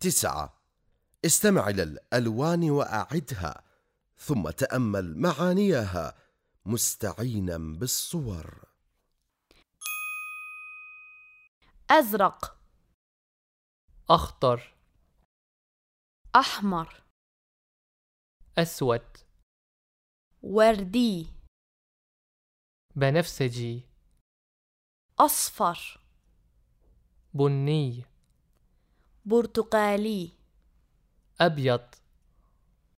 تسعة. استمع إلى الألوان وأعدها ثم تأمل معانيها مستعينا بالصور. أزرق. أخضر. أحمر. أسود. وردي. بنفسجي. أصفر. بني. برتقالي. أبيض.